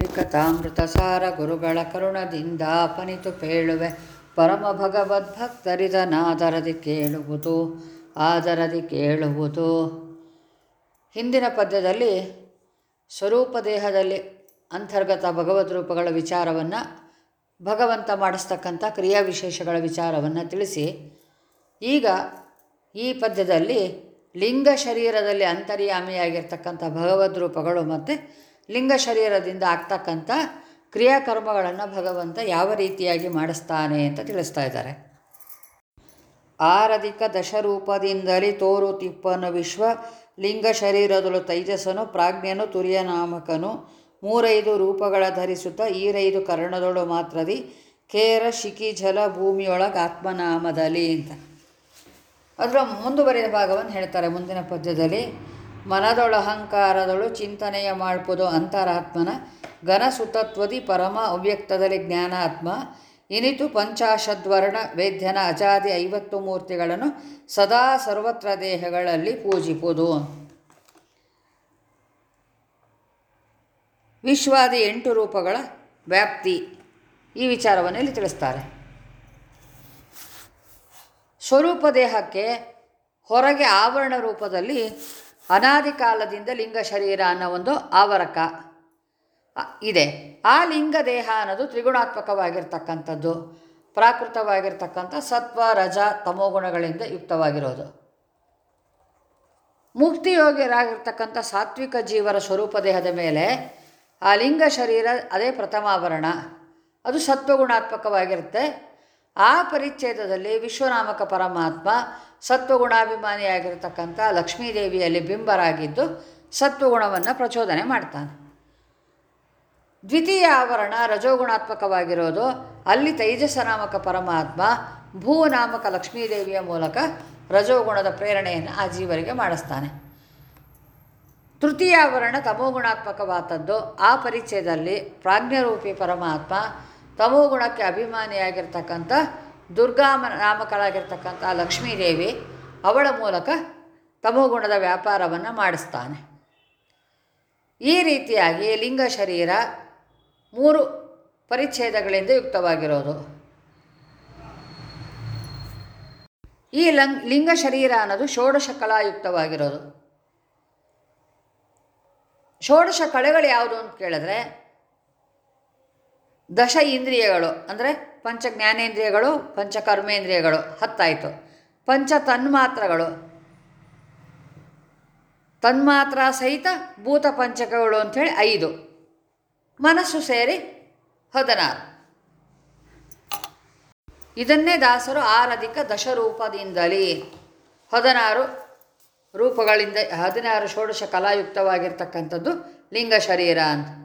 ಹರಿಕಥಾಮೃತ ಸಾರ ಗುರುಗಳ ಕರುಣದಿಂದ ಅಪನಿತು ಪೇಳುವೆ. ಪರಮ ಭಗವದ್ ಭಗವದ್ಭಕ್ತರಿದನಾದರದಿ ಕೇಳುವುದು, ಆದರದಿ ಕೇಳುವುದು. ಹಿಂದಿನ ಪದ್ಯದಲ್ಲಿ ಸ್ವರೂಪ ದೇಹದಲ್ಲಿ ಅಂತರ್ಗತ ಭಗವದ್ ರೂಪಗಳ ವಿಚಾರವನ್ನು ಭಗವಂತ ಮಾಡಿಸ್ತಕ್ಕಂಥ ಕ್ರಿಯಾವಿಶೇಷಗಳ ವಿಚಾರವನ್ನು ತಿಳಿಸಿ, ಈಗ ಈ ಪದ್ಯದಲ್ಲಿ ಲಿಂಗ ಶರೀರದಲ್ಲಿ ಅಂತರ್ಯಾಮಿಯಾಗಿರ್ತಕ್ಕಂಥ ಭಗವದ್ ರೂಪಗಳು ಮತ್ತು ಲಿಂಗ ಶರೀರದಿಂದ ಆಗ್ತಕ್ಕಂಥ ಕ್ರಿಯಾಕರ್ಮಗಳನ್ನು ಭಗವಂತ ಯಾವ ರೀತಿಯಾಗಿ ಮಾಡಿಸ್ತಾನೆ ಅಂತ ತಿಳಿಸ್ತಾ ಇದ್ದಾರೆ. ಆರಧಿಕ ದಶರೂಪದಿಂದಲೇ ತೋರು ತಿಪ್ಪನು ವಿಶ್ವ ಲಿಂಗ ಶರೀರದಳು ತೈಜಸನು ಪ್ರಾಜ್ಞನು ತುರ್ಯನಾಮಕನು, ಮೂರೈದು ರೂಪಗಳ ಧರಿಸುತ್ತ ಈರೈದು ಕರ್ಣದೊಳು ಮಾತ್ರದಿ ಕೇರ ಶಿಖಿ ಜಲ ಭೂಮಿಯೊಳಗೆ ಆತ್ಮನಾಮದಲ್ಲಿ ಅಂತ. ಅದರ ಮುಂದುವರಿದ ಭಾಗವನ್ನು ಹೇಳ್ತಾರೆ ಮುಂದಿನ ಪದ್ಯದಲ್ಲಿ. ಮನದೊಳ ಅಹಂಕಾರದಳು ಚಿಂತನೆಯ ಮಾಡ್ಪುದು ಅಂತರಾತ್ಮನ ಘನ ಸುತತ್ವದಿ ಪರಮ ಅವ್ಯಕ್ತದಲ್ಲಿ ಜ್ಞಾನಾತ್ಮ. ಇನಿತು ಪಂಚಾಶದ್ವರ್ಣ ವೇದ್ಯನ ಅಜಾದಿ ಐವತ್ತು ಮೂರ್ತಿಗಳನ್ನು ಸದಾ ಸರ್ವತ್ರ ದೇಹಗಳಲ್ಲಿ ಪೂಜಿಪುದು. ವಿಶ್ವಾದಿ ಎಂಟು ರೂಪಗಳ ವ್ಯಾಪ್ತಿ. ಈ ವಿಚಾರವನ್ನು ಇಲ್ಲಿ ತಿಳಿಸ್ತಾರೆ. ಸ್ವರೂಪ ದೇಹಕ್ಕೆ ಹೊರಗೆ ಆವರಣ ರೂಪದಲ್ಲಿ ಅನಾದಿ ಕಾಲದಿಂದ ಲಿಂಗ ಶರೀರ ಅನ್ನೋ ಒಂದು ಆವರಕ ಇದೆ. ಆ ಲಿಂಗ ದೇಹ ಅನ್ನೋದು ತ್ರಿಗುಣಾತ್ಮಕವಾಗಿರ್ತಕ್ಕಂಥದ್ದು, ಪ್ರಾಕೃತವಾಗಿರ್ತಕ್ಕಂಥ ಸತ್ವ, ರಜ ತಮೋಗುಣಗಳಿಂದ ಯುಕ್ತವಾಗಿರೋದು. ಮುಕ್ತಿಯೋಗ್ಯರಾಗಿರ್ತಕ್ಕಂಥ ಸಾತ್ವಿಕ ಜೀವರ ಸ್ವರೂಪ ದೇಹದ ಮೇಲೆ ಆ ಲಿಂಗ ಶರೀರ ಅದೇ ಪ್ರಥಮಾವರಣ ಅದು ಸತ್ವಗುಣಾತ್ಮಕವಾಗಿರುತ್ತೆ. ಆ ಪರಿಚ್ಛೇದದಲ್ಲಿ ವಿಶ್ವನಾಮಕ ಪರಮಾತ್ಮ ಸತ್ವಗುಣಾಭಿಮಾನಿಯಾಗಿರ್ತಕ್ಕಂಥ ಲಕ್ಷ್ಮೀದೇವಿಯಲ್ಲಿ ಬಿಂಬರಾಗಿದ್ದು ಸತ್ವಗುಣವನ್ನು ಪ್ರಚೋದನೆ ಮಾಡ್ತಾನೆ. ದ್ವಿತೀಯ ಆವರಣ ರಜೋಗುಣಾತ್ಮಕವಾಗಿರೋದು. ಅಲ್ಲಿ ತೈಜಸನಾಮಕ ಪರಮಾತ್ಮ ಭೂನಾಮಕ ಲಕ್ಷ್ಮೀದೇವಿಯ ಮೂಲಕ ರಜೋಗುಣದ ಪ್ರೇರಣೆಯನ್ನು ಆ ಜೀವರಿಗೆ ಮಾಡಿಸ್ತಾನೆ. ತೃತೀಯ ಆವರಣ ತಮೋಗುಣಾತ್ಮಕವಾದದ್ದು. ಆ ಪರಿಚಯದಲ್ಲಿ ಪ್ರಾಜ್ಞರೂಪಿ ಪರಮಾತ್ಮ ತಮೋಗುಣಕ್ಕೆ ಅಭಿಮಾನಿಯಾಗಿರ್ತಕ್ಕಂಥ ದುರ್ಗಾಮ ನಾಮಕಳಾಗಿರ್ತಕ್ಕಂಥ ಲಕ್ಷ್ಮೀದೇವಿ ಅವಳ ಮೂಲಕ ತಮೋಗುಣದ ವ್ಯಾಪಾರವನ್ನು ಮಾಡಿಸ್ತಾನೆ. ಈ ರೀತಿಯಾಗಿ ಲಿಂಗ ಶರೀರ ಮೂರು ಪರಿಚ್ಛೇದಗಳಿಂದ ಯುಕ್ತವಾಗಿರೋದು. ಈ ಲಂಗ್ ಲಿಂಗ ಶರೀರ ಅನ್ನೋದು ಷೋಡಶ ಕಲಾಯುಕ್ತವಾಗಿರೋದು ಷೋಡಶ ಕಳೆಗಳು ಯಾವುದು ಅಂತ ಕೇಳಿದ್ರೆ ದಶ ಇಂದ್ರಿಯಗಳು ಅಂದರೆ ಪಂಚ ಜ್ಞಾನೇಂದ್ರಿಯಗಳು ಪಂಚ ಕರ್ಮೇಂದ್ರಿಯಗಳು ಹತ್ತಾಯಿತು. ಪಂಚ ತನ್ಮಾತ್ರಗಳು. ತನ್ಮಾತ್ರ ಸಹಿತ ಭೂತ ಪಂಚಕಗಳು ಅಂಥೇಳಿ ಐದು. ಮನಸ್ಸು ಸೇರಿ ಹದಿನಾರು. ಇದನ್ನೇ ದಾಸರು ಆರಧಿಕ ದಶರೂಪದಿಂದಲೇ ಹದಿನಾರು ರೂಪಗಳಿಂದ ಹದಿನಾರು ಷೋಡಶ ಕಲಾಯುಕ್ತವಾಗಿರ್ತಕ್ಕಂಥದ್ದು ಲಿಂಗ ಶರೀರ ಅಂತ.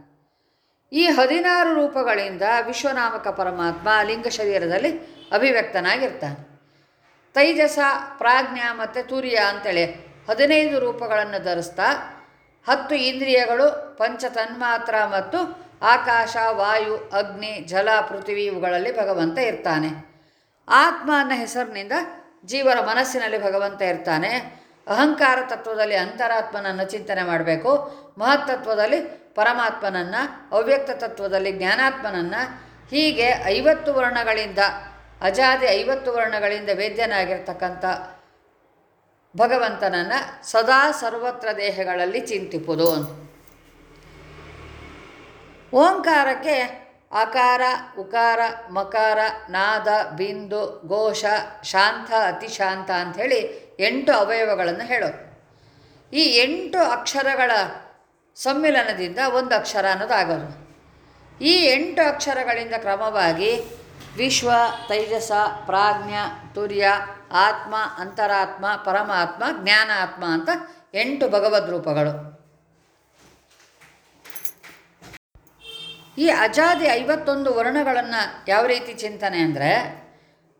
ಈ ಹದಿನಾರು ರೂಪಗಳಿಂದ ವಿಶ್ವನಾಮಕ ಪರಮಾತ್ಮ ಲಿಂಗ ಶರೀರದಲ್ಲಿ ಅಭಿವ್ಯಕ್ತನಾಗಿರ್ತಾನೆ. ತೈಜಸ, ಪ್ರಾಜ್ಞ ಮತ್ತು ತುರ್ಯ ಅಂತೇಳಿ ಹದಿನೈದು ರೂಪಗಳನ್ನು ಧರಿಸ್ತಾ ಹತ್ತು ಇಂದ್ರಿಯಗಳು ಪಂಚ ತನ್ಮಾತ್ರ ಮತ್ತು ಆಕಾಶ, ವಾಯು, ಅಗ್ನಿ, ಜಲ, ಪೃಥ್ವಿ ಇವುಗಳಲ್ಲಿ ಭಗವಂತ ಇರ್ತಾನೆ. ಆತ್ಮ ಅನ್ನೋ ಹೆಸರಿನಿಂದ ಜೀವರ ಮನಸ್ಸಿನಲ್ಲಿ ಭಗವಂತ ಇರ್ತಾನೆ. ಅಹಂಕಾರ ತತ್ವದಲ್ಲಿ ಅಂತರಾತ್ಮನನ್ನು ಚಿಂತನೆ ಮಾಡಬೇಕು. ಮಹತ್ತತ್ವದಲ್ಲಿ ಪರಮಾತ್ಮನನ್ನು, ಅವ್ಯಕ್ತ ತತ್ವದಲ್ಲಿ ಜ್ಞಾನಾತ್ಮನನ್ನು ಹೀಗೆ ಐವತ್ತು ವರ್ಣಗಳಿಂದ, ಅಜಾದಿ ಐವತ್ತು ವರ್ಣಗಳಿಂದ ವೇದ್ಯನಾಗಿರ್ತಕ್ಕಂಥ ಭಗವಂತನನ್ನು ಸದಾ ಸರ್ವತ್ರ ದೇಹಗಳಲ್ಲಿ ಚಿಂತಿಪುದು ಓಂಕಾರಕ್ಕೆ ಅಕಾರ ಉಕಾರ, ಮಕಾರ, ನಾದ, ಬಿಂದು, ಘೋಷ, ಶಾಂತ, ಅತಿಶಾಂತ ಅಂಥೇಳಿ ಎಂಟು ಅವಯವಗಳನ್ನು ಹೇಳೋದು. ಈ ಎಂಟು ಅಕ್ಷರಗಳ ಸಮ್ಮಿಲನದಿಂದ ಒಂದು ಅಕ್ಷರ ಅನ್ನೋದು ಆಗೋದು ಈ ಎಂಟು ಅಕ್ಷರಗಳಿಂದ ಕ್ರಮವಾಗಿ ವಿಶ್ವ, ತೈಜಸ, ಪ್ರಾಜ್ಞ, ತುರ್ಯ, ಆತ್ಮ, ಅಂತರಾತ್ಮ, ಪರಮಾತ್ಮ, ಜ್ಞಾನಾತ್ಮ ಅಂತ ಎಂಟು ಭಗವದ್ ರೂಪಗಳು. ಈ ಅಜಾದಿ ಐವತ್ತೊಂದು ವರ್ಣಗಳನ್ನು ಯಾವ ರೀತಿ ಚಿಂತನೆ ಅಂದರೆ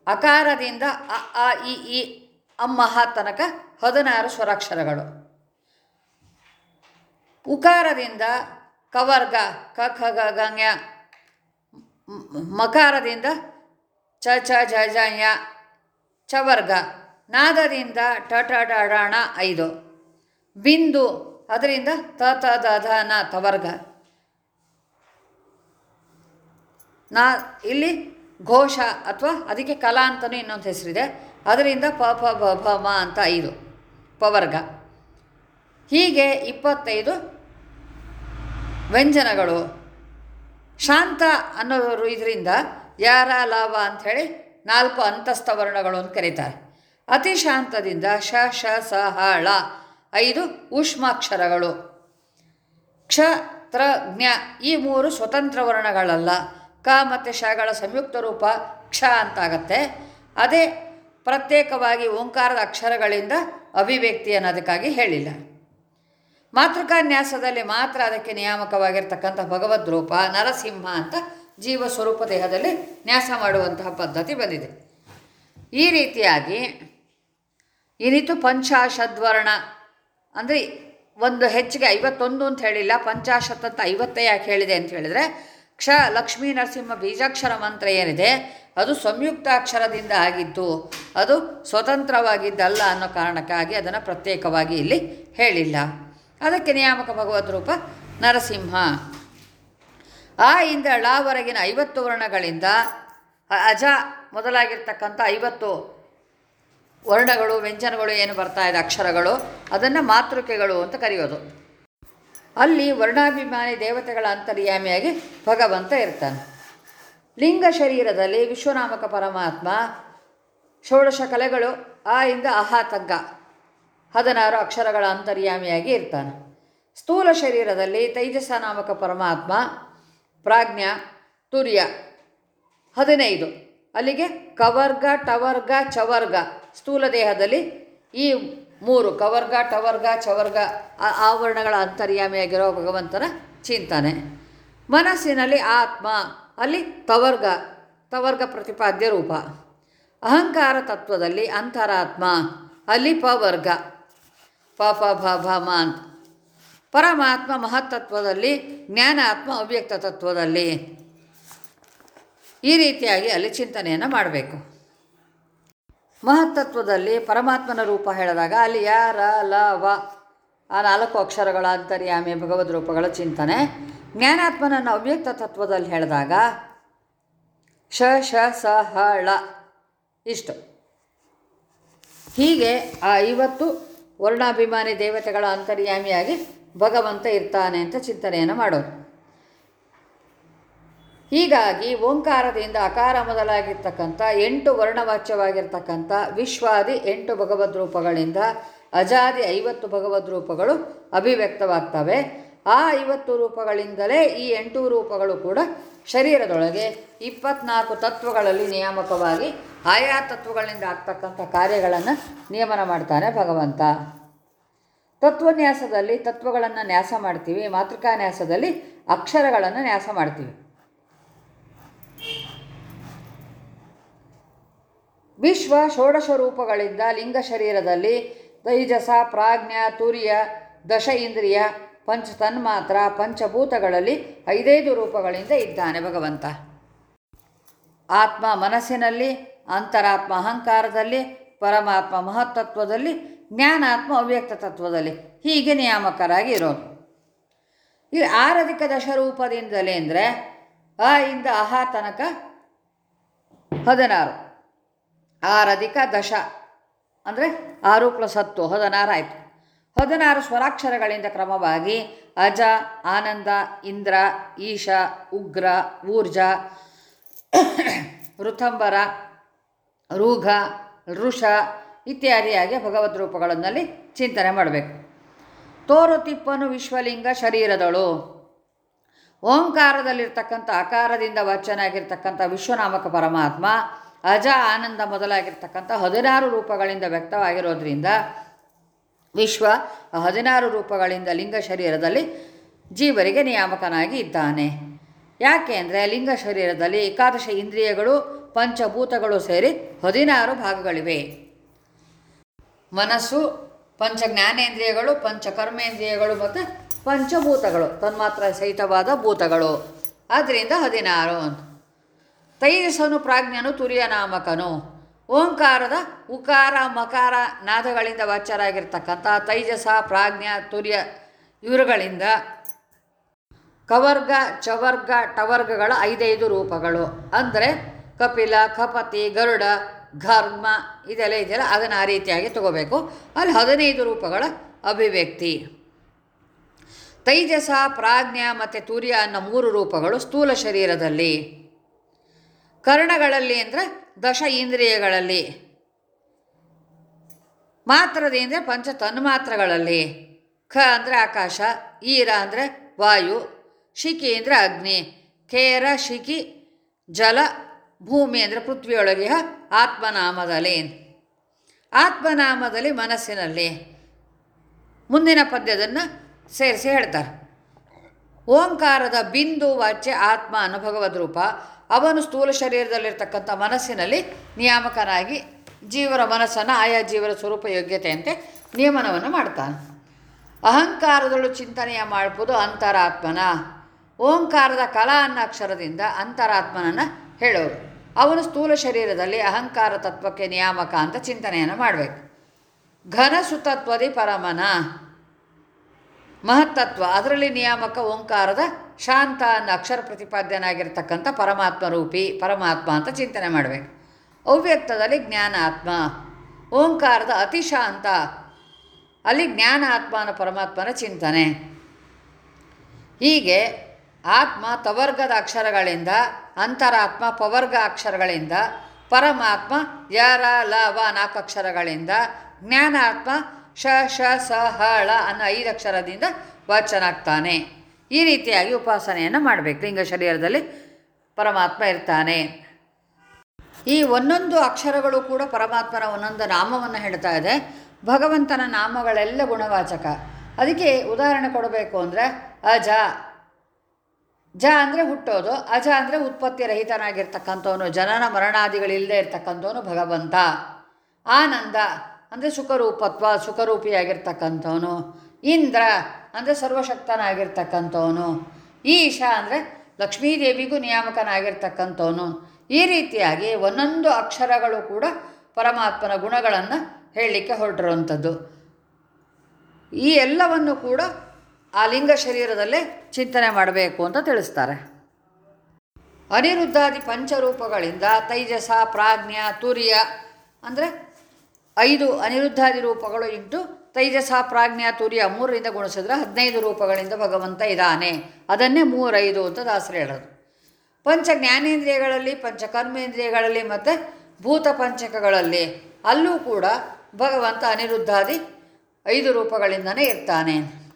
ಅಕಾರದಿಂದ ಅ, ಆ, ಇ ಅಮ್ಮಹ ತನಕ ಹದಿನಾರು ಸ್ವರಾಕ್ಷರಗಳು. ಉಕಾರದಿಂದ ಕವರ್ಗ, ಕ, ಖ, ಗ ಗ ಮಕಾರದಿಂದ ಚ ಚ, ಜ ಜ ಚವರ್ಗ, ನಾದದಿಂದ ಟ ಟ ಡ ಡಣ ಐದು. ಬಿಂದು, ಅದರಿಂದ ತ ತ, ದ, ಧ, ನ, ತವರ್ಗ. ನಾ, ಇಲ್ಲಿ ಘೋಷ ಅಥವಾ ಅದಕ್ಕೆ ಕಲಾ ಅಂತಲೂ ಇನ್ನೊಂದು ಹೆಸರಿದೆ. ಅದರಿಂದ ಪ ಪ ಬ, ಭ, ಮ ಅಂತ ಐದು. ಪವರ್ಗ. ಹೀಗೆ ಇಪ್ಪತ್ತೈದು ವ್ಯಂಜನಗಳು. ಶಾಂತ ಅನ್ನೋರು ಇದರಿಂದ ಯಾರ ಲಾಭ ಅಂಥೇಳಿ ನಾಲ್ಕು ಅಂತಸ್ಥ ವರ್ಣಗಳು ಅಂತ ಕರೀತಾರೆ. ಅತಿ ಶಾಂತದಿಂದ ಶ ಶ, ಸ, ಹ ಐದು ಊಷ್ಮಾಕ್ಷರಗಳು ಕ್ಷ, ತ್ರ, ಜ್ಞ ಈ ಮೂರು ಸ್ವತಂತ್ರ ವರ್ಣಗಳಲ್ಲ. ಕ ಮತ್ತು ಶಗಳ ಸಂಯುಕ್ತ ರೂಪ ಕ್ಷ ಅಂತಾಗತ್ತೆ. ಅದೇ ಪ್ರತ್ಯೇಕವಾಗಿ ಓಂಕಾರದ ಅಕ್ಷರಗಳಿಂದ ಅಭಿವ್ಯಕ್ತಿ ಅನ್ನೋದಕ್ಕಾಗಿ ಹೇಳಿಲ್ಲ. ಮಾತೃಕಾನ್ಯಾಸದಲ್ಲಿ ಮಾತ್ರ ಅದಕ್ಕೆ ನಿಯಾಮಕವಾಗಿರ್ತಕ್ಕಂಥ ಭಗವದ್ ರೂಪ, ನರಸಿಂಹ ಅಂತ ಜೀವ ಸ್ವರೂಪ ದೇಹದಲ್ಲಿ ನ್ಯಾಸ ಮಾಡುವಂತಹ ಪದ್ಧತಿ ಬಂದಿದೆ. ಈ ರೀತಿಯಾಗಿ ಇನಿತು ಪಂಚಾಶದ್ವರ್ಣ ಅಂದರೆ ಒಂದು ಹೆಚ್ಚಿಗೆ ಐವತ್ತೊಂದು ಅಂತ ಹೇಳಿಲ್ಲ ಪಂಚಾಶತ್ ಅಂತ ಐವತ್ತೇ ಯಾಕೆ ಹೇಳಿದೆ ಅಂತ ಹೇಳಿದರೆ, ಕ್ಷ ಲಕ್ಷ್ಮೀ ನರಸಿಂಹ ಬೀಜಾಕ್ಷರ ಮಂತ್ರ ಏನಿದೆ, ಅದು ಸಂಯುಕ್ತಾಕ್ಷರದಿಂದ ಆಗಿದ್ದು ಅದು ಸ್ವತಂತ್ರವಾಗಿದ್ದಲ್ಲ ಅನ್ನೋ ಕಾರಣಕ್ಕಾಗಿ ಅದನ್ನು ಪ್ರತ್ಯೇಕವಾಗಿ ಇಲ್ಲಿ ಹೇಳಿಲ್ಲ. ಅದಕ್ಕೆ ನಿಯಾಮಕ ಭಗವದ್ ರೂಪ ನರಸಿಂಹ. ಆ ಇಂದ ಳವರೆಗಿನ ಐವತ್ತು ವರ್ಣಗಳಿಂದ ಅಜ ಮೊದಲಾಗಿರ್ತಕ್ಕಂಥ ಐವತ್ತು ವರ್ಣಗಳು, ವ್ಯಂಜನಗಳು ಏನು ಬರ್ತಾ ಇದೆ, ಅಕ್ಷರಗಳು, ಅದನ್ನು ಮಾತೃಕೆಗಳು ಅಂತ ಕರೆಯೋದು. ಅಲ್ಲಿ ವರ್ಣಾಭಿಮಾನಿ ದೇವತೆಗಳ ಅಂತರ್ಯಾಮಿಯಾಗಿ ಭಗವಂತ ಇರ್ತಾನೆ. ಲಿಂಗ ಶರೀರದಲ್ಲಿ ವಿಶ್ವನಾಮಕ ಪರಮಾತ್ಮ, ಷೋಡಶ ಕಲೆಗಳು, ಆ ಇಂದ ಅಹ ತಗ್ಗ. ಹದಿನಾರು ಅಕ್ಷರಗಳ ಅಂತರ್ಯಾಮಿಯಾಗಿ ಇರ್ತಾನೆ. ಸ್ಥೂಲ ಶರೀರದಲ್ಲಿ ತೈಜಸ ನಾಮಕ ಪರಮಾತ್ಮ, ಪ್ರಾಜ್ಞ, ತುರ್ಯ. ಹದಿನೈದು. ಅಲ್ಲಿಗೆ ಕವರ್ಗ, ಟವರ್ಗ, ಚವರ್ಗ. ಸ್ಥೂಲ ದೇಹದಲ್ಲಿ ಈ ಮೂರು, ಕವರ್ಗ, ಟವರ್ಗ, ಚವರ್ಗ ಆವರಣಗಳ ಅಂತರ್ಯಾಮಿಯಾಗಿರೋ ಭಗವಂತನ ಚಿಂತನೆ. ಮನಸ್ಸಿನಲ್ಲಿ ಆತ್ಮ, ಅಲ್ಲಿ ತವರ್ಗ ತವರ್ಗ ಪ್ರತಿಪಾದ್ಯ ರೂಪ. ಅಹಂಕಾರ ತತ್ವದಲ್ಲಿ ಅಂತರಾತ್ಮ, ಅಲ್ಲಿ ಪವರ್ಗ. ಪ ಪ ಭ ಭ, ಮ ಅಂತ. ಪರಮಾತ್ಮ ಮಹತ್ತತ್ವದಲ್ಲಿ, ಜ್ಞಾನಾತ್ಮ ಅವ್ಯಕ್ತ ತತ್ವದಲ್ಲಿ. ಈ ರೀತಿಯಾಗಿ ಅಲ್ಲಿ ಚಿಂತನೆಯನ್ನು ಮಾಡಬೇಕು. ಮಹತ್ತತ್ವದಲ್ಲಿ ಪರಮಾತ್ಮನ ರೂಪ ಹೇಳಿದಾಗ ಅಲ್ಲಿ ಯಾರ, ಲ, ವ, ಆ ನಾಲ್ಕು ಅಕ್ಷರಗಳ ಅಂತರ್ಯಾಮಿ, ಭಗವದ್ ರೂಪಗಳ ಚಿಂತನೆ. ಜ್ಞಾನಾತ್ಮನನ್ನು ಅವ್ಯಕ್ತ ತತ್ವದಲ್ಲಿ ಹೇಳಿದಾಗ ಶ ಶ, ಸ ಹಳ ಇಷ್ಟು. ಹೀಗೆ ಆ ಐವತ್ತು ವರ್ಣಾಭಿಮಾನಿ ದೇವತೆಗಳ ಅಂತರ್ಯಾಮಿಯಾಗಿ ಭಗವಂತ ಇರ್ತಾನೆ ಅಂತ ಚಿಂತನೆಯನ್ನು ಮಾಡೋದು. ಹೀಗಾಗಿ ಓಂಕಾರದಿಂದ ಅಕಾರ ಮೊದಲಾಗಿರ್ತಕ್ಕಂಥ ಎಂಟು ವರ್ಣವಾಚ್ಯವಾಗಿರ್ತಕ್ಕಂಥ ವಿಶ್ವಾದಿ ಎಂಟು ಭಗವದ್ ರೂಪಗಳಿಂದ ಅಜಾದಿ ಐವತ್ತು ಭಗವದ್ ರೂಪಗಳು ಅಭಿವ್ಯಕ್ತವಾಗ್ತವೆ. ಆ ಐವತ್ತು ರೂಪಗಳಿಂದಲೇ ಈ ಎಂಟು ರೂಪಗಳು ಕೂಡ ಶರೀರದೊಳಗೆ ಇಪ್ಪತ್ನಾಲ್ಕು ತತ್ವಗಳಲ್ಲಿ ನಿಯಾಮಕವಾಗಿ ಆಯಾ ತತ್ವಗಳಿಂದ ಆಗ್ತಕ್ಕಂಥ ಕಾರ್ಯಗಳನ್ನು ನಿಯಮನ ಮಾಡ್ತಾನೆ ಭಗವಂತ. ತತ್ವನ್ಯಾಸದಲ್ಲಿ ತತ್ವಗಳನ್ನು ನ್ಯಾಸ ಮಾಡ್ತೀವಿ, ಮಾತೃಕಾನ್ಯಾಸದಲ್ಲಿ ಅಕ್ಷರಗಳನ್ನು ನ್ಯಾಸ ಮಾಡ್ತೀವಿ. ವಿಶ್ವ ಷೋಡಶ ರೂಪಗಳಿಂದ ಲಿಂಗ ಶರೀರದಲ್ಲಿ ತೈಜಸ, ಪ್ರಾಜ್ಞ, ತುರ್ಯ, ದಶ ಇಂದ್ರಿಯ ಪಂಚ ತನ್ಮಾತ್ರ ಪಂಚಭೂತಗಳಲ್ಲಿ ಐದೈದು ರೂಪಗಳಿಂದ ಇದ್ದಾನೆ ಭಗವಂತ. ಆತ್ಮ ಮನಸ್ಸಿನಲ್ಲಿ, ಅಂತರಾತ್ಮ ಅಹಂಕಾರದಲ್ಲಿ, ಪರಮಾತ್ಮ ಮಹತ್ತತ್ವದಲ್ಲಿ, ಜ್ಞಾನಾತ್ಮ ಅವ್ಯಕ್ತ ತತ್ವದಲ್ಲಿ ಹೀಗೆ ನಿಯಾಮಕರಾಗಿ ಇರೋದು ಇಲ್ಲಿ ಆರಧಿಕ ದಶರೂಪದಿಂದಲೇ ಅಂದರೆ ಅ ಇಂದ ಅಹ ತನಕ ಹದಿನಾರು. ಆರಧಿಕ ದಶ ಅಂದರೆ ಆರು ಪ್ಲಸ್ ಹತ್ತು, ಹದಿನಾರು ಆಯಿತು. ಹದಿನಾರು ಸ್ವರಾಕ್ಷರಗಳಿಂದ ಕ್ರಮವಾಗಿ ಅಜ, ಆನಂದ, ಇಂದ್ರ, ಈಶ, ಉಗ್ರ, ಊರ್ಜ ಋತಂಬರ ರೂಘ, ಋಷ ಇತ್ಯಾದಿಯಾಗಿ ಭಗವದ್ ರೂಪಗಳಲ್ಲಿ ಚಿಂತನೆ ಮಾಡಬೇಕು. ತೋರು ತಿಪ್ಪನು ವಿಶ್ವಲಿಂಗ ಶರೀರದಳು. ಓಂಕಾರದಲ್ಲಿರ್ತಕ್ಕಂಥ ಆಕಾರದಿಂದ ವಚನಾಗಿರ್ತಕ್ಕಂಥ ವಿಶ್ವನಾಮಕ ಪರಮಾತ್ಮ, ಅಜ, ಆನಂದ ಮೊದಲಾಗಿರ್ತಕ್ಕಂಥ ಹದಿನಾರು ರೂಪಗಳಿಂದ ವ್ಯಕ್ತವಾಗಿರೋದ್ರಿಂದ ವಿಶ್ವ ಹದಿನಾರು ರೂಪಗಳಿಂದ ಲಿಂಗ ಶರೀರದಲ್ಲಿ ಜೀವರಿಗೆ ನಿಯಾಮಕನಾಗಿ ಇದ್ದಾನೆ. ಯಾಕೆ ಅಂದರೆ ಲಿಂಗ ಶರೀರದಲ್ಲಿ ಏಕಾದಶ ಇಂದ್ರಿಯಗಳು, ಪಂಚಭೂತಗಳು ಸೇರಿ ಹದಿನಾರು ಭಾಗಗಳಿವೆ. ಮನಸ್ಸು ಪಂಚ ಜ್ಞಾನೇಂದ್ರಿಯಗಳು ಪಂಚ ಕರ್ಮೇಂದ್ರಿಯಗಳು ಮತ್ತು ಪಂಚಭೂತಗಳು, ತನ್ಮಾತ್ರ ಸಹಿತವಾದ ಭೂತಗಳು. ಆದ್ದರಿಂದ ಹದಿನಾರು ತೈಜಸನು ಪ್ರಾಜ್ಞನು ತುರಿಯ ನಾಮಕನು. ಓಂಕಾರದ ಉಕಾರ, ಮಕಾರ ನಾದಗಳಿಂದ ವಾಚ್ಯರಾಗಿರ್ತಕ್ಕಂಥ ತೈಜಸ, ಪ್ರಾಜ್ಞ, ತುರ್ಯ ಇವರುಗಳಿಂದ ಕವರ್ಗ, ಚವರ್ಗ, ಟವರ್ಗಗಳ ಐದೈದು ರೂಪಗಳು. ಅಂದರೆ ಕಪಿಲ ಕಪತಿ ಗರುಡ, ಘರ್ಮ ಇದೆಲ್ಲ ಇದೆಯಲ್ಲ ಅದನ್ನು ಆ ರೀತಿಯಾಗಿ ತಗೋಬೇಕು. ಅಲ್ಲಿ ಹದಿನೈದು ರೂಪಗಳ ಅಭಿವ್ಯಕ್ತಿ. ತೈಜಸ, ಪ್ರಾಜ್ಞ ಮತ್ತು ತುರ್ಯ ಅನ್ನೋ ಮೂರು ರೂಪಗಳು ಸ್ಥೂಲ ಶರೀರದಲ್ಲಿ. ಕರ್ಣಗಳಲ್ಲಿ ಅಂದರೆ ದಶ ಇಂದ್ರಿಯಗಳಲ್ಲಿ ಮಾತ್ರದಿಂದ ಪಂಚ ತನ್ಮಾತ್ರಗಳಲ್ಲಿ. ಖ ಅಂದರೆ ಆಕಾಶ ಈರ ಅಂದರೆ ವಾಯು, ಶಿಖಿ ಅಂದರೆ ಅಗ್ನಿ ಕೇರ ಶಿಖಿ, ಜಲ, ಭೂಮಿ ಅಂದರೆ ಪೃಥ್ವಿಯೊಳಗೆ ಆತ್ಮನಾಮದಲ್ಲಿ. ಆತ್ಮನಾಮದಲ್ಲಿ ಮನಸ್ಸಿನಲ್ಲಿ. ಮುಂದಿನ ಪದ್ಯದನ್ನು ಸೇರಿಸಿ ಹೇಳ್ತಾರೆ. ಓಂಕಾರದ ಬಿಂದು ವಾಚ್ಯ ಆತ್ಮ ಅನುಭವದ ರೂಪ. ಅವನು ಸ್ಥೂಲ ಶರೀರದಲ್ಲಿರ್ತಕ್ಕಂಥ ಮನಸ್ಸಿನಲ್ಲಿ ನಿಯಾಮಕನಾಗಿ ಜೀವರ ಮನಸ್ಸನ್ನು, ಆಯಾ ಜೀವರ ಸ್ವರೂಪ ಯೋಗ್ಯತೆಯಂತೆ ನಿಯಮನವನ್ನು ಮಾಡ್ತಾನೆ. ಅಹಂಕಾರದಳು ಚಿಂತನೆಯ ಮಾಡ್ಬೋದು ಅಂತರಾತ್ಮನ. ಓಂಕಾರದ ಕಲಾ ಅನ್ನ ಅಕ್ಷರದಿಂದ ಅಂತರಾತ್ಮನನ್ನು ಹೇಳೋರು. ಅವನು ಸ್ಥೂಲ ಶರೀರದಲ್ಲಿ ಅಹಂಕಾರ ತತ್ವಕ್ಕೆ ನಿಯಾಮಕ ಅಂತ ಚಿಂತನೆಯನ್ನು ಮಾಡಬೇಕು. ಘನಸುತತ್ವದಿ ಪರಮನ. ಮಹತ್ತತ್ವ, ಅದರಲ್ಲಿ ನಿಯಾಮಕ ಓಂಕಾರದ ಶಾಂತ ಅನ್ನ ಅಕ್ಷರ ಪ್ರತಿಪಾದ್ಯನಾಗಿರ್ತಕ್ಕಂಥ ಪರಮಾತ್ಮ ರೂಪಿ ಪರಮಾತ್ಮ ಅಂತ ಚಿಂತನೆ ಮಾಡಬೇಕು. ಅವ್ಯಕ್ತದಲ್ಲಿ ಜ್ಞಾನಾತ್ಮ, ಓಂಕಾರದ ಅತಿ ಶಾಂತ ಅಲ್ಲಿ ಜ್ಞಾನ ಆತ್ಮ ಅನ್ನೋ ಪರಮಾತ್ಮನ ಚಿಂತನೆ. ಹೀಗೆ ಆತ್ಮ ತವರ್ಗದ ಅಕ್ಷರಗಳಿಂದ, ಅಂತರಾತ್ಮ ಪವರ್ಗ ಅಕ್ಷರಗಳಿಂದ, ಪರಮಾತ್ಮ ಯರ, ಲ, ವ ನಾಲ್ಕು ಅಕ್ಷರಗಳಿಂದ, ಜ್ಞಾನಾತ್ಮ ಶ ಶ, ಸ, ಹ, ಳ ಅನ್ನೋ ಐದು ಅಕ್ಷರದಿಂದ ವಾಚನಾಗ್ತಾನೆ. ಈ ರೀತಿಯಾಗಿ ಉಪಾಸನೆಯನ್ನು ಮಾಡಬೇಕು. ಲಿಂಗ ಶರೀರದಲ್ಲಿ ಪರಮಾತ್ಮ ಇರ್ತಾನೆ. ಈ ಒಂದೊಂದು ಅಕ್ಷರಗಳು ಕೂಡ ಪರಮಾತ್ಮನ ಒಂದೊಂದು ನಾಮವನ್ನು ಹೇಳ್ತಾ ಇದೆ. ಭಗವಂತನ ನಾಮಗಳೆಲ್ಲ ಗುಣವಾಚಕ. ಅದಕ್ಕೆ ಉದಾಹರಣೆ ಕೊಡಬೇಕು ಅಂದರೆ ಅಜ. ಜ ಅಂದರೆ ಹುಟ್ಟೋದು, ಅಜ ಅಂದರೆ ಉತ್ಪತ್ತಿ ರಹಿತನಾಗಿರ್ತಕ್ಕಂಥವನು, ಜನನ ಮರಣಾದಿಗಳಿಲ್ಲದೆ ಇರ್ತಕ್ಕಂಥವನು ಭಗವಂತ. ಆನಂದ. ಅಂದರೆ ಸುಖರೂಪತ್ವ ಸುಖರೂಪಿಯಾಗಿರ್ತಕ್ಕಂಥವನು ಇಂದ್ರ ಅಂದರೆ ಸರ್ವಶಕ್ತನಾಗಿರ್ತಕ್ಕಂಥವನು. ಈಶ ಅಂದರೆ ಲಕ್ಷ್ಮೀದೇವಿಗೂ ನಿಯಾಮಕನಾಗಿರ್ತಕ್ಕಂಥವನು. ಈ ರೀತಿಯಾಗಿ ಒಂದೊಂದು ಅಕ್ಷರಗಳು ಕೂಡ ಪರಮಾತ್ಮನ ಗುಣಗಳನ್ನು ಹೇಳಲಿಕ್ಕೆ ಹೊರಟಿರುವಂಥದ್ದು. ಈ ಎಲ್ಲವನ್ನು ಕೂಡ ಆ ಲಿಂಗ ಶರೀರದಲ್ಲೇ ಚಿಂತನೆ ಮಾಡಬೇಕು ಅಂತ ತಿಳಿಸ್ತಾರೆ. ಅನಿರುದ್ಧಾದಿ ಪಂಚರೂಪಗಳಿಂದ ತೈಜಸ, ಪ್ರಾಜ್ಞ, ತುರ್ಯ ಅಂದರೆ ಐದು ಅನಿರುದ್ಧಾದಿ ರೂಪಗಳು ಇಂಟು ತೈಜಸ ಪ್ರಾಜ್ಞಾ ತುರ್ಯ ಮೂರರಿಂದ ಗುಣಿಸಿದ್ರೆ ಹದಿನೈದು ರೂಪಗಳಿಂದ ಭಗವಂತ ಇದ್ದಾನೆ. ಅದನ್ನೇ ಮೂರೈದು ಅಂತ ದಾಸರು ಹೇಳೋದು. ಪಂಚ ಜ್ಞಾನೇಂದ್ರಿಯಗಳಲ್ಲಿ, ಪಂಚ ಕರ್ಮೇಂದ್ರಿಯಗಳಲ್ಲಿ ಮತ್ತು ಭೂತ ಪಂಚಕಗಳಲ್ಲಿ ಅಲ್ಲೂ ಕೂಡ ಭಗವಂತ ಅನಿರುದ್ಧಾದಿ ಐದು ರೂಪಗಳಿಂದನೇ ಇರ್ತಾನೆ.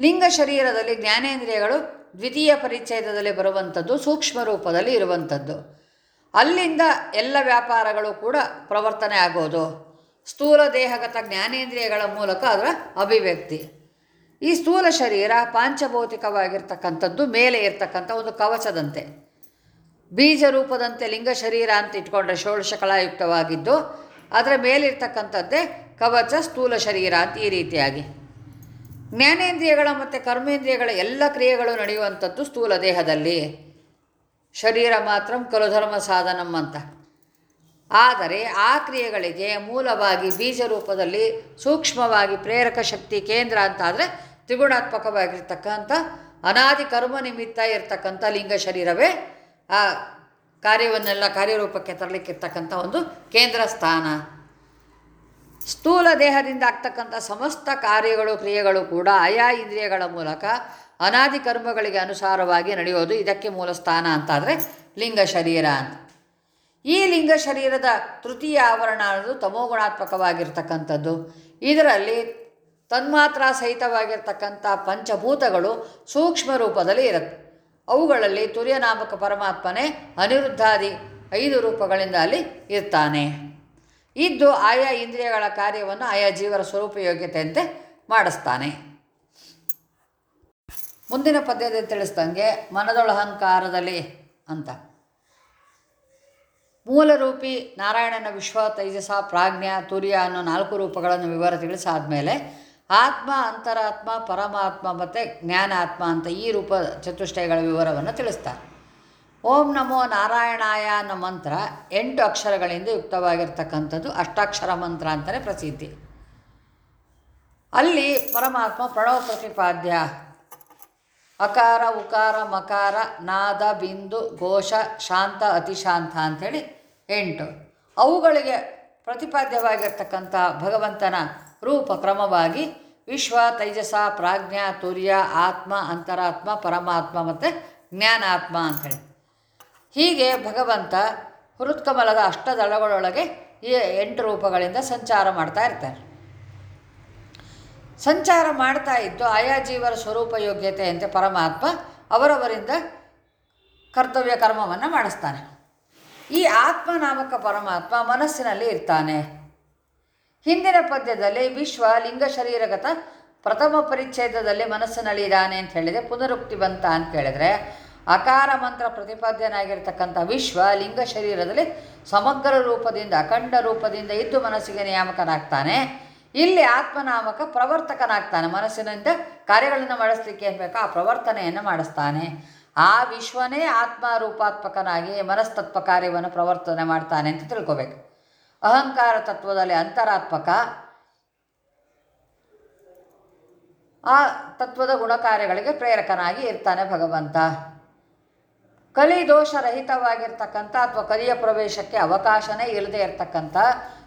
ಲಿಂಗ ಶರೀರದಲ್ಲಿ ಜ್ಞಾನೇಂದ್ರಿಯಗಳು ದ್ವಿತೀಯ ಪರಿಚ್ಛೇದದಲ್ಲಿ ಬರುವಂಥದ್ದು, ಸೂಕ್ಷ್ಮ ರೂಪದಲ್ಲಿ ಇರುವಂಥದ್ದು. ಅಲ್ಲಿಂದ ಎಲ್ಲ ವ್ಯಾಪಾರಗಳು ಕೂಡ ಪ್ರವರ್ತನೆ ಆಗೋದು. ಸ್ಥೂಲ ದೇಹಗತ ಜ್ಞಾನೇಂದ್ರಿಯಗಳ ಮೂಲಕ ಅದರ ಅಭಿವ್ಯಕ್ತಿ. ಈ ಸ್ಥೂಲ ಶರೀರ ಪಾಂಚಭೌತಿಕವಾಗಿರ್ತಕ್ಕಂಥದ್ದು ಮೇಲೆ ಇರ್ತಕ್ಕಂಥ ಒಂದು ಕವಚದಂತೆ. ಬೀಜ ರೂಪದಂತೆ ಲಿಂಗ ಶರೀರ ಅಂತ ಇಟ್ಕೊಂಡ್ರೆ ಷೋಡಶಕಲಾಯುಕ್ತವಾಗಿದ್ದು, ಅದರ ಮೇಲಿರ್ತಕ್ಕಂಥದ್ದೇ ಕವಚ ಸ್ಥೂಲ ಶರೀರ ಅಂತ ಈ ರೀತಿಯಾಗಿ. ಜ್ಞಾನೇಂದ್ರಿಯಗಳ ಮತ್ತು ಕರ್ಮೇಂದ್ರಿಯಗಳ ಎಲ್ಲ ಕ್ರಿಯೆಗಳು ನಡೆಯುವಂಥದ್ದು ಸ್ಥೂಲ ದೇಹದಲ್ಲಿ. ಶರೀರ ಮಾತ್ರ ಕುಲಧರ್ಮ ಸಾಧನಂ ಅಂತ. ಆದರೆ ಆ ಕ್ರಿಯೆಗಳಿಗೆ ಮೂಲವಾಗಿ ಬೀಜ ರೂಪದಲ್ಲಿ ಸೂಕ್ಷ್ಮವಾಗಿ ಪ್ರೇರಕ ಶಕ್ತಿ ಕೇಂದ್ರ ಅಂತಾದರೆ ತ್ರಿಗುಣಾತ್ಮಕವಾಗಿರ್ತಕ್ಕಂಥ ಅನಾದಿ ಕರ್ಮ ನಿಮಿತ್ತ ಇರತಕ್ಕಂಥ ಲಿಂಗ ಶರೀರವೇ ಆ ಕಾರ್ಯವನ್ನೆಲ್ಲ ಕಾರ್ಯರೂಪಕ್ಕೆ ತರಲಿಕ್ಕಿರ್ತಕ್ಕಂಥ ಒಂದು ಕೇಂದ್ರ ಸ್ಥಾನ. ಸ್ಥೂಲ ದೇಹದಿಂದ ಆಗ್ತಕ್ಕಂಥ ಸಮಸ್ತ ಕಾರ್ಯಗಳು, ಕ್ರಿಯೆಗಳು ಕೂಡ ಆಯಾ ಇಂದ್ರಿಯಗಳ ಮೂಲಕ ಅನಾದಿ ಕರ್ಮಗಳಿಗೆ ಅನುಸಾರವಾಗಿ ನಡೆಯೋದು ಇದಕ್ಕೆ ಮೂಲ ಸ್ಥಾನ ಅಂತಾದರೆ ಲಿಂಗ ಶರೀರ ಅಂತ. ಈ ಲಿಂಗ ಶರೀರದ ತೃತೀಯ ಆವರಣ ಅನ್ನೋದು ತಮೋಗುಣಾತ್ಮಕವಾಗಿರ್ತಕ್ಕಂಥದ್ದು. ಇದರಲ್ಲಿ ತನ್ಮಾತ್ರ ಸಹಿತವಾಗಿರ್ತಕ್ಕಂಥ ಪಂಚಭೂತಗಳು ಸೂಕ್ಷ್ಮ ರೂಪದಲ್ಲಿ ಇರುತ್ತೆ. ಅವುಗಳಲ್ಲಿ ತುರ್ಯನಾಮಕ ಪರಮಾತ್ಮನೇ ಅನಿರುದ್ಧಾದಿ ಐದು ರೂಪಗಳಿಂದ ಅಲ್ಲಿ ಇರ್ತಾನೆ. ಇದ್ದು ಆಯಾ ಇಂದ್ರಿಯಗಳ ಕಾರ್ಯವನ್ನು ಆಯಾ ಜೀವರ ಸ್ವರೂಪ ಯೋಗ್ಯತೆಯಂತೆ ಮಾಡಿಸ್ತಾನೆ. ಮುಂದಿನ ಪದ್ಯದಲ್ಲಿ ತಿಳಿಸ್ದಂಗೆ ಮನದೊಳಹಂಕಾರದಲ್ಲಿ ಅಂತ. ಮೂಲರೂಪಿ ನಾರಾಯಣನ ವಿಶ್ವ, ತೈಜಸ, ಪ್ರಾಜ್ಞ, ತುರ್ಯ ಅನ್ನೋ ನಾಲ್ಕು ರೂಪಗಳನ್ನು ವಿವರ ತಿಳಿಸಾದ್ಮೇಲೆ ಆತ್ಮ, ಅಂತರಾತ್ಮ, ಪರಮಾತ್ಮ ಮತ್ತು ಜ್ಞಾನಾತ್ಮ ಅಂತ ಈ ರೂಪ ಚತುಷ್ಟಯಗಳ ವಿವರವನ್ನು ತಿಳಿಸ್ತಾರೆ. ಓಂ ನಮೋ ನಾರಾಯಣಾಯ ಅನ್ನೋ ಮಂತ್ರ ಎಂಟು ಅಕ್ಷರಗಳಿಂದ ಯುಕ್ತವಾಗಿರ್ತಕ್ಕಂಥದ್ದು ಅಷ್ಟಾಕ್ಷರ ಮಂತ್ರ ಅಂತಲೇ ಪ್ರಸಿದ್ಧಿ. ಅಲ್ಲಿ ಪರಮಾತ್ಮ ಪ್ರಣವ ಪ್ರತಿಪಾದ್ಯ ಅಕಾರ, ಉಕಾರ, ಮಕಾರ, ನಾದ, ಬಿಂದು, ಘೋಷ, ಶಾಂತ, ಅತಿಶಾಂತ ಅಂಥೇಳಿ ಎಂಟು. ಅವುಗಳಿಗೆ ಪ್ರತಿಪಾದ್ಯವಾಗಿರ್ತಕ್ಕಂಥ ಭಗವಂತನ ರೂಪ ಕ್ರಮವಾಗಿ ವಿಶ್ವ, ತೈಜಸ, ಪ್ರಾಜ್ಞ, ತುರ್ಯ, ಆತ್ಮ, ಅಂತರಾತ್ಮ, ಪರಮಾತ್ಮ ಮತ್ತು ಜ್ಞಾನಾತ್ಮ ಅಂಥೇಳಿ. ಹೀಗೆ ಭಗವಂತ ಹೃತ್ಕಮಲದ ಅಷ್ಟದಳಗಳೊಳಗೆ ಈ ಎಂಟು ರೂಪಗಳಿಂದ ಸಂಚಾರ ಮಾಡ್ತಾ ಇರ್ತಾರೆ. ಸಂಚಾರ ಮಾಡ್ತಾ ಇದ್ದು ಆಯಾ ಜೀವರ ಸ್ವರೂಪ ಯೋಗ್ಯತೆಯಂತೆ ಪರಮಾತ್ಮ ಅವರವರಿಂದ ಕರ್ತವ್ಯ ಕರ್ಮವನ್ನು ಮಾಡಿಸ್ತಾನೆ. ಈ ಆತ್ಮನಾಮಕ ಪರಮಾತ್ಮ ಮನಸ್ಸಿನಲ್ಲಿ ಇರ್ತಾನೆ. ಹಿಂದಿನ ಪದ್ಯದಲ್ಲಿ ವಿಶ್ವ ಲಿಂಗ ಶರೀರಗತ ಪ್ರಥಮ ಪರಿಚ್ಛೇದದಲ್ಲಿ ಮನಸ್ಸಿನಲ್ಲಿ ಇದ್ದಾನೆ ಅಂತ ಹೇಳಿದೆ ಪುನರುಕ್ತಿ ಬಂತ ಅಂತ ಹೇಳಿದರೆ ಅಕಾರ ಮಂತ್ರ ಪ್ರತಿಪಾದ್ಯನಾಗಿರ್ತಕ್ಕಂಥ ವಿಶ್ವ ಲಿಂಗ ಶರೀರದಲ್ಲಿ ಸಮಗ್ರ ರೂಪದಿಂದ ಅಖಂಡ ರೂಪದಿಂದ ಇದ್ದು ಮನಸ್ಸಿಗೆ ನಿಯಾಮಕನಾಗ್ತಾನೆ. ಇಲ್ಲಿ ಆತ್ಮನಾಮಕ ಪ್ರವರ್ತಕನಾಗ್ತಾನೆ. ಮನಸ್ಸಿನಿಂದ ಕಾರ್ಯಗಳನ್ನು ಮಾಡಿಸ್ಲಿಕ್ಕೆ ಏನು ಬೇಕೋ ಆ ಪ್ರವರ್ತನೆಯನ್ನು ಮಾಡಿಸ್ತಾನೆ. ಆ ವಿಶ್ವನೇ ಆತ್ಮ ರೂಪಾತ್ಮಕನಾಗಿ ಮನಸ್ತತ್ವ ಕಾರ್ಯವನ್ನು ಪ್ರವರ್ತನೆ ಮಾಡ್ತಾನೆ ಅಂತ ತಿಳ್ಕೊಬೇಕು. ಅಹಂಕಾರ ತತ್ವದಲ್ಲಿ ಅಂತರಾತ್ಮಕ. ಆ ತತ್ವದ ಗುಣಕಾರ್ಯಗಳಿಗೆ ಪ್ರೇರಕನಾಗಿ ಇರ್ತಾನೆ ಭಗವಂತ. ಕಲಿ ದೋಷರಹಿತವಾಗಿರ್ತಕ್ಕಂಥ ಅಥವಾ ಕಲಿಯ ಪ್ರವೇಶಕ್ಕೆ ಅವಕಾಶನೇ ಇಲ್ಲದೆ ಇರತಕ್ಕಂಥ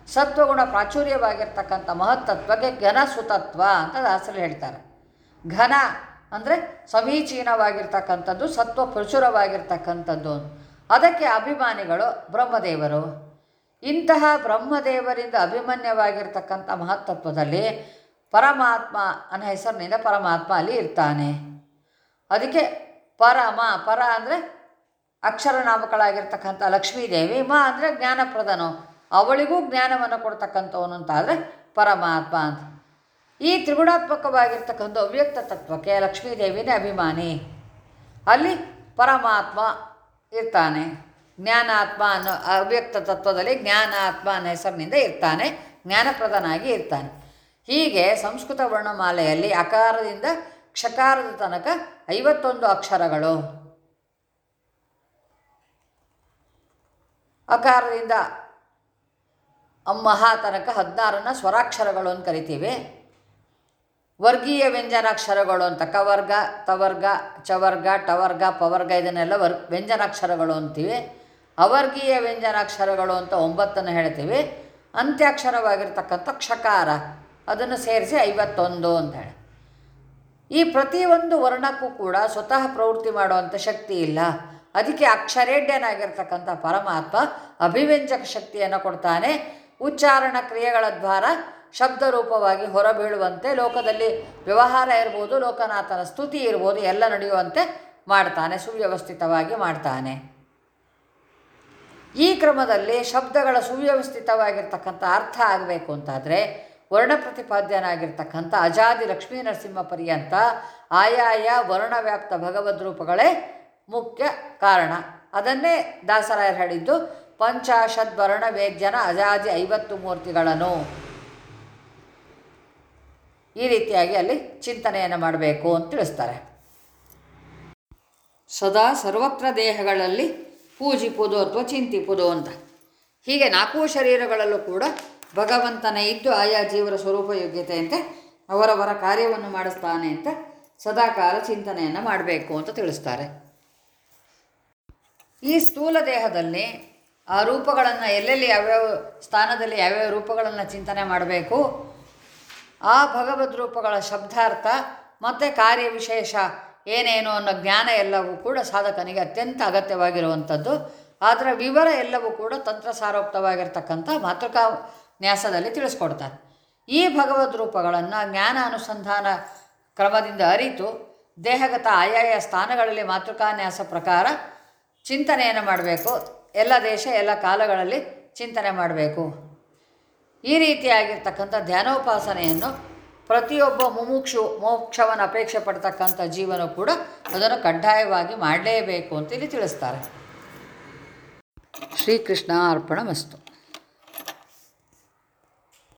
ಸತ್ವಗುಣ ಪ್ರಾಚುರ್ಯವಾಗಿರ್ತಕ್ಕಂಥ ಮಹತ್ತತ್ವಕ್ಕೆ ಘನ ಸುತತ್ವ ಅಂತ ದಾಸರು ಹೇಳ್ತಾರೆ. ಘನ ಅಂದರೆ ಸಮೀಚೀನವಾಗಿರ್ತಕ್ಕಂಥದ್ದು, ಸತ್ವ ಪ್ರಚುರವಾಗಿರ್ತಕ್ಕಂಥದ್ದು. ಅದಕ್ಕೆ ಅಭಿಮಾನಿಗಳು ಬ್ರಹ್ಮದೇವರು. ಇಂತಹ ಬ್ರಹ್ಮದೇವರಿಂದ ಅಭಿಮನ್ಯವಾಗಿರ್ತಕ್ಕಂಥ ಮಹತ್ತತ್ವದಲ್ಲಿ ಪರಮಾತ್ಮ ಅನ್ನೋ ಹೆಸರಿನಿಂದ ಪರಮಾತ್ಮ ಅಲ್ಲಿ ಇರ್ತಾನೆ. ಅದಕ್ಕೆ ಪರಮ, ಪರ ಅಂದರೆ ಅಕ್ಷರನಾಮಕಳಾಗಿರ್ತಕ್ಕಂಥ ಲಕ್ಷ್ಮೀದೇವಿ, ಮ ಅಂದರೆ ಜ್ಞಾನಪ್ರದನು. ಅವಳಿಗೂ ಜ್ಞಾನವನ್ನು ಕೊಡ್ತಕ್ಕಂಥವನು ಅಂತಾದರೆ ಪರಮಾತ್ಮ ಅಂತ. ಈ ತ್ರಿಗುಣಾತ್ಮಕವಾಗಿರ್ತಕ್ಕಂಥ ಅವ್ಯಕ್ತ ತತ್ವಕ್ಕೆ ಲಕ್ಷ್ಮೀದೇವಿನೇ ಅಭಿಮಾನಿ. ಅಲ್ಲಿ ಪರಮಾತ್ಮ ಇರ್ತಾನೆ. ಜ್ಞಾನಾತ್ಮ ಅನ್ನೋ ಅವ್ಯಕ್ತ ತತ್ವದಲ್ಲಿ ಜ್ಞಾನಾತ್ಮ ಅನ್ನೋ ಹೆಸರಿನಿಂದ ಇರ್ತಾನೆ. ಜ್ಞಾನಪ್ರದನಾಗಿ ಇರ್ತಾನೆ. ಹೀಗೆ ಸಂಸ್ಕೃತ ವರ್ಣಮಾಲೆಯಲ್ಲಿ ಅಕಾರದಿಂದ ಕ್ಷಕಾರದ ತನಕ ಐವತ್ತೊಂದು ಅಕ್ಷರಗಳು. ಅಕಾರದಿಂದ ಅಮ್ಮಹ ತನಕ ಹದಿನಾರನ್ನು ಸ್ವರಾಕ್ಷರಗಳು ಅಂತ ಕರಿತೀವಿ. ವರ್ಗೀಯ ವ್ಯಂಜನಾಕ್ಷರಗಳು ಅಂತ ಕವರ್ಗ, ತವರ್ಗ, ಚವರ್ಗ, ಟವರ್ಗ, ಪವರ್ಗ ಇದನ್ನೆಲ್ಲ ವರ್, ವ್ಯಂಜನಾಕ್ಷರಗಳು ಅಂತೀವಿ. ಅವರ್ಗೀಯ ವ್ಯಂಜನಾಕ್ಷರಗಳು ಅಂತ ಒಂಬತ್ತನ್ನು ಹೇಳ್ತೀವಿ. ಅಂತ್ಯಾಕ್ಷರವಾಗಿರ್ತಕ್ಕಂಥ ಕ್ಷಕಾರ, ಅದನ್ನು ಸೇರಿಸಿ ಐವತ್ತೊಂದು ಅಂತ ಹೇಳಿ. ಈ ಪ್ರತಿಯೊಂದು ವರ್ಣಕ್ಕೂ ಕೂಡ ಸ್ವತಃ ಪ್ರವೃತ್ತಿ ಮಾಡುವಂಥ ಶಕ್ತಿ ಇಲ್ಲ. ಅದಕ್ಕೆ ಅಕ್ಷರೇಡ್ಯನಾಗಿರ್ತಕ್ಕಂಥ ಪರಮಾತ್ಮ ಅಭಿವ್ಯಂಜಕ ಶಕ್ತಿಯನ್ನು ಕೊಡ್ತಾನೆ. ಉಚ್ಚಾರಣ ಕ್ರಿಯೆಗಳ ದ್ವಾರ ಶಬ್ದರೂಪವಾಗಿ ಹೊರಬೀಳುವಂತೆ ಲೋಕದಲ್ಲಿ ವ್ಯವಹಾರ ಇರ್ಬೋದು, ಲೋಕನಾಥನ ಸ್ತುತಿ ಇರ್ಬೋದು, ಎಲ್ಲ ನಡೆಯುವಂತೆ ಮಾಡ್ತಾನೆ, ಸುವ್ಯವಸ್ಥಿತವಾಗಿ ಮಾಡ್ತಾನೆ. ಈ ಕ್ರಮದಲ್ಲಿ ಶಬ್ದಗಳ ಸುವ್ಯವಸ್ಥಿತವಾಗಿರ್ತಕ್ಕಂಥ ಅರ್ಥ ಆಗಬೇಕು ಅಂತಾದರೆ ವರ್ಣ ಪ್ರತಿಪಾದ್ಯನಾಗಿರ್ತಕ್ಕಂಥ ಅಜಾದಿ ಲಕ್ಷ್ಮೀ ನರಸಿಂಹ ಪರ್ಯಂತ ಆಯಾಯ ವರ್ಣವ್ಯಾಪ್ತ ಭಗವದ್ ರೂಪಗಳೇ ಮುಖ್ಯ ಕಾರಣ. ಅದನ್ನೇ ದಾಸರಾಯರು ಹೇಳಿದ್ದು ಪಂಚಾಶದ್ ವರ್ಣ ವೇದ್ಯನ ಅಜಾದಿ ಐವತ್ತು ಮೂರ್ತಿಗಳನ್ನು ಈ ರೀತಿಯಾಗಿ ಅಲ್ಲಿ ಚಿಂತನೆಯನ್ನು ಮಾಡಬೇಕು ಅಂತ ತಿಳಿಸ್ತಾರೆ. ಸದಾ ಸರ್ವತ್ರ ದೇಹಗಳಲ್ಲಿ ಪೂಜಿಪುದು ಅಥವಾ ಚಿಂತಿಪುದು ಅಂತ. ಹೀಗೆ ನಾಲ್ಕು ಶರೀರಗಳಲ್ಲೂ ಕೂಡ ಭಗವಂತನ ಇದ್ದು ಆಯಾ ಜೀವರ ಸ್ವರೂಪ ಯೋಗ್ಯತೆಯಂತೆ ಅವರವರ ಕಾರ್ಯವನ್ನು ಮಾಡಿಸ್ತಾನೆ ಅಂತ ಸದಾಕಾಲ ಚಿಂತನೆಯನ್ನು ಮಾಡಬೇಕು ಅಂತ ತಿಳಿಸ್ತಾರೆ. ಈ ಸ್ಥೂಲ ದೇಹದಲ್ಲಿ ಆ ರೂಪಗಳನ್ನು ಎಲ್ಲೆಲ್ಲಿ ಯಾವ್ಯಾವ ಸ್ಥಾನದಲ್ಲಿ ಯಾವ್ಯಾವ ರೂಪಗಳನ್ನು ಚಿಂತನೆ ಮಾಡಬೇಕು? ಆ ಭಗವದ್ ರೂಪಗಳ ಶಬ್ದಾರ್ಥ ಮತ್ತು ಕಾರ್ಯವಿಶೇಷ ಏನೇನು ಅನ್ನೋ ಜ್ಞಾನ ಎಲ್ಲವೂ ಕೂಡ ಸಾಧಕನಿಗೆ ಅತ್ಯಂತ ಅಗತ್ಯವಾಗಿರುವಂಥದ್ದು. ಆದರೆ ವಿವರ ಎಲ್ಲವೂ ಕೂಡ ತಂತ್ರ ಸಾರೋಕ್ತವಾಗಿರ್ತಕ್ಕಂಥ ಮಾತೃಕಾ ನ್ಯಾಸದಲ್ಲಿ ತಿಳಿಸ್ಕೊಡ್ತಾರೆ. ಈ ಭಗವದ್ ರೂಪಗಳನ್ನು ಜ್ಞಾನ ಅನುಸಂಧಾನ ಕ್ರಮದಿಂದ ಅರಿತು ದೇಹಗತ ಆಯಾಯ ಸ್ಥಾನಗಳಲ್ಲಿ ಮಾತೃಕಾನ್ಯಾಸ ಪ್ರಕಾರ ಚಿಂತನೆಯನ್ನು ಮಾಡಬೇಕು. ಎಲ್ಲ ದೇಶ, ಎಲ್ಲ ಕಾಲಗಳಲ್ಲಿ ಚಿಂತನೆ ಮಾಡಬೇಕು. ಈ ರೀತಿಯಾಗಿರ್ತಕ್ಕಂಥ ಧ್ಯಾನೋಪಾಸನೆಯನ್ನು ಪ್ರತಿಯೊಬ್ಬ ಮುಮುಕ್ಷು, ಮೋಕ್ಷವನ್ನು ಅಪೇಕ್ಷೆ ಪಡ್ತಕ್ಕಂಥ ಜೀವನ ಕೂಡ ಅದನ್ನು ಕಡ್ಡಾಯವಾಗಿ ಮಾಡಲೇಬೇಕು ಅಂತ ಇಲ್ಲಿ ತಿಳಿಸ್ತಾರೆ. ಶ್ರೀಕೃಷ್ಣ ಅರ್ಪಣ ಮಸ್ತು